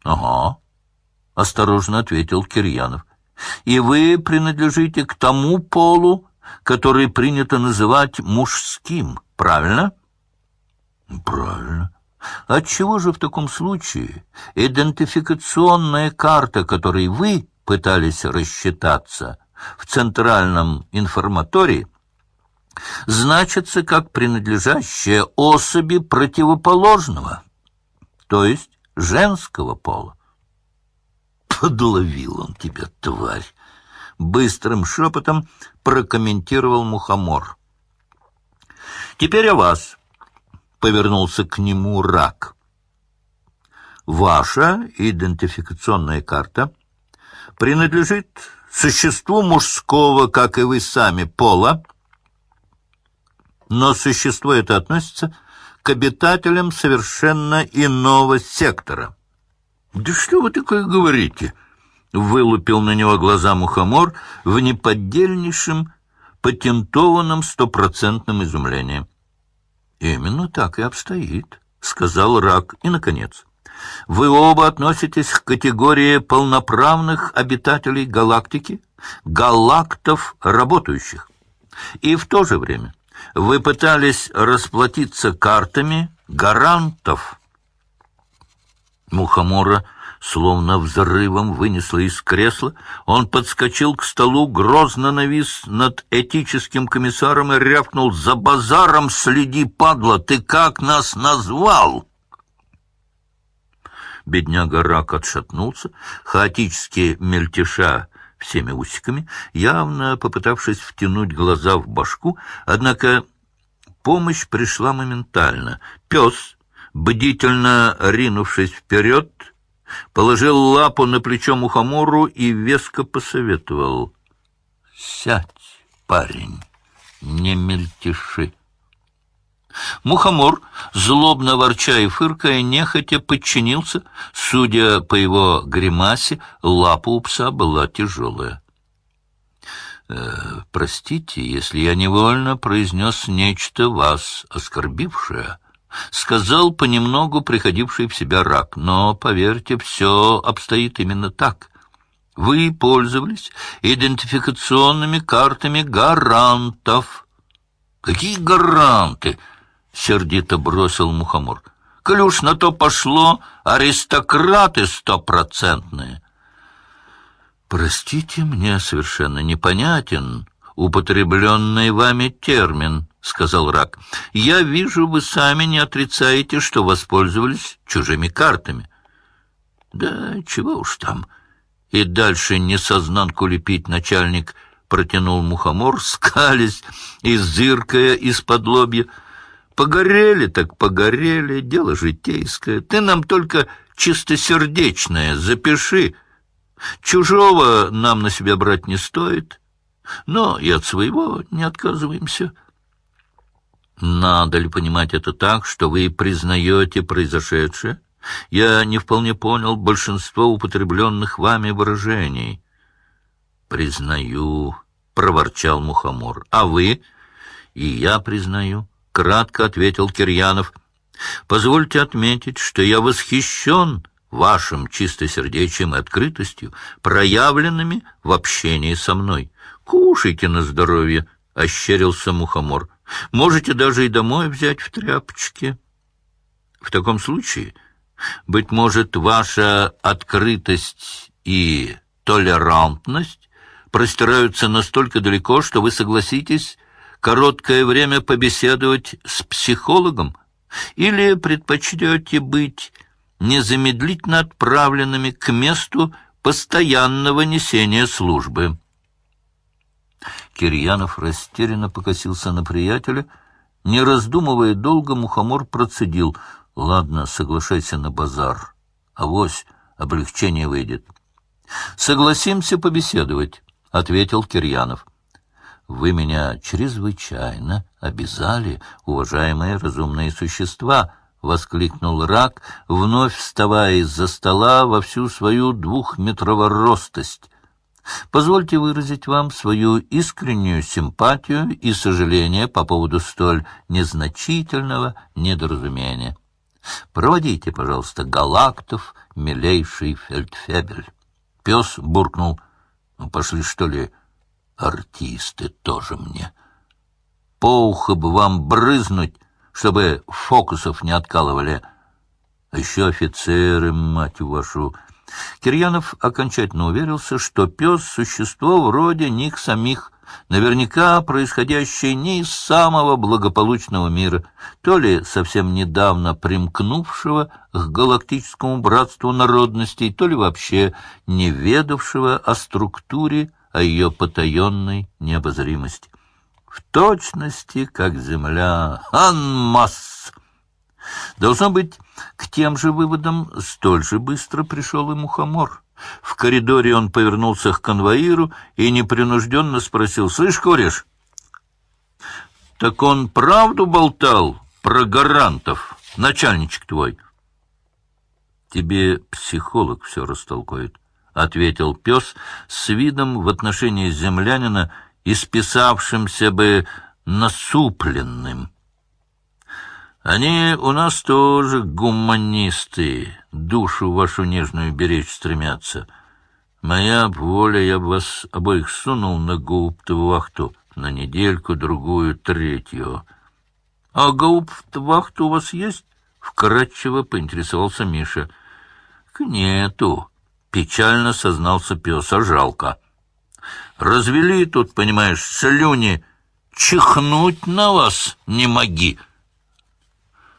— Ага, — осторожно ответил Кирьянов. — И вы принадлежите к тому полу, который принято называть мужским, правильно? — Правильно. Отчего же в таком случае идентификационная карта, которой вы пытались рассчитаться в центральном информатории, значится как принадлежащая особи противоположного, то есть женского пола? Подловил он тебя, тварь! Быстрым шепотом прокомментировал Мухомор. Теперь о вас повернулся к нему рак. Ваша идентификационная карта принадлежит существу мужского, как и вы сами, пола, но существо это относится к обитателям совершенно иного сектора. — Да что вы такое говорите? — вылупил на него глаза мухомор в неподдельнейшем, патентованном стопроцентном изумлении. «Именно так и обстоит», — сказал Рак. И, наконец, «Вы оба относитесь к категории полноправных обитателей галактики, галактов работающих. И в то же время вы пытались расплатиться картами гарантов». Мухомора словно взрывом вынесло из кресла. Он подскочил к столу, грозно навис над этическим комиссаром и рявкнул «За базаром следи, падла! Ты как нас назвал?» Бедняга Рак отшатнулся, хаотически мельтеша всеми усиками, явно попытавшись втянуть глаза в башку, однако помощь пришла моментально. Пес, бдительно ринувшись вперед, положил лапу на плечо мухомору и веско посоветовал. — Сядь, парень, не мельтеши. Мухомор, злобно ворча и фыркая, нехотя подчинился. Судя по его гримасе, лапа у пса была тяжелая. «Э, «Простите, если я невольно произнес нечто вас оскорбившее», — сказал понемногу приходивший в себя рак. «Но, поверьте, все обстоит именно так. Вы пользовались идентификационными картами гарантов». «Какие гаранты?» — сердито бросил Мухомор. «Коль на то пошло, аристократы стопроцентные». «Простите, мне совершенно непонятен употребленный вами термин», — сказал Рак. — Я вижу, вы сами не отрицаете, что воспользовались чужими картами. — Да чего уж там. И дальше несознанку лепить начальник протянул мухомор, скались и зыркая из-под лобья. Погорели так погорели, дело житейское. Ты нам только чистосердечное запиши. Чужого нам на себя брать не стоит, но и от своего не отказываемся. — надо ли понимать это так, что вы признаете произошедшее? Я не вполне понял большинство употребленных вами выражений. «Признаю», — проворчал Мухомор. «А вы?» «И я признаю», — кратко ответил Кирьянов. «Позвольте отметить, что я восхищен вашим чистосердечием и открытостью, проявленными в общении со мной. Кушайте на здоровье», — ощерился Мухомор. Можете даже и домой взять в тряпочке. В таком случае, быть может, ваша открытость и толерантность простираются настолько далеко, что вы согласитесь короткое время побеседовать с психологом или предпочтете быть незамедлительно отправленными к месту постоянного несения службы. Кирьянов растерянно покосился на приятеля. Не раздумывая долго, мухомор процедил. — Ладно, соглашайся на базар. Авось облегчение выйдет. — Согласимся побеседовать, — ответил Кирьянов. — Вы меня чрезвычайно обязали, уважаемые разумные существа, — воскликнул рак, вновь вставая из-за стола во всю свою двухметроворостость. Позвольте выразить вам свою искреннюю симпатию и сожаление по поводу столь незначительного недоразумения. Проводите, пожалуйста, галактов милейший фельдфебель. Пес буркнул. Ну, пошли, что ли, артисты тоже мне. По уху бы вам брызнуть, чтобы фокусов не откалывали. А еще офицеры, мать вашу. Кирьянов окончательно уверился, что пес — существо вроде них самих, наверняка происходящее не из самого благополучного мира, то ли совсем недавно примкнувшего к галактическому братству народностей, то ли вообще не ведавшего о структуре, о ее потаенной необозримости. В точности, как земля, анмасс! Должно быть, к тем же выводам столь же быстро пришел и мухомор. В коридоре он повернулся к конвоиру и непринужденно спросил, «Слышь, кореш, так он правду болтал про гарантов, начальничек твой?» «Тебе психолог все растолкует», — ответил пес с видом в отношении землянина, исписавшимся бы насупленным. Они у нас тоже гуманисты, душу вашу нежную беречь стремятся. Моя воля, я бы вас обоих сунул на гауптвахту на недельку, другую, третью. — А гауптвахта у вас есть? — вкратчиво поинтересовался Миша. — К нету, — печально сознался пес, а жалко. Развели тут, понимаешь, слюни, чихнуть на вас не моги. —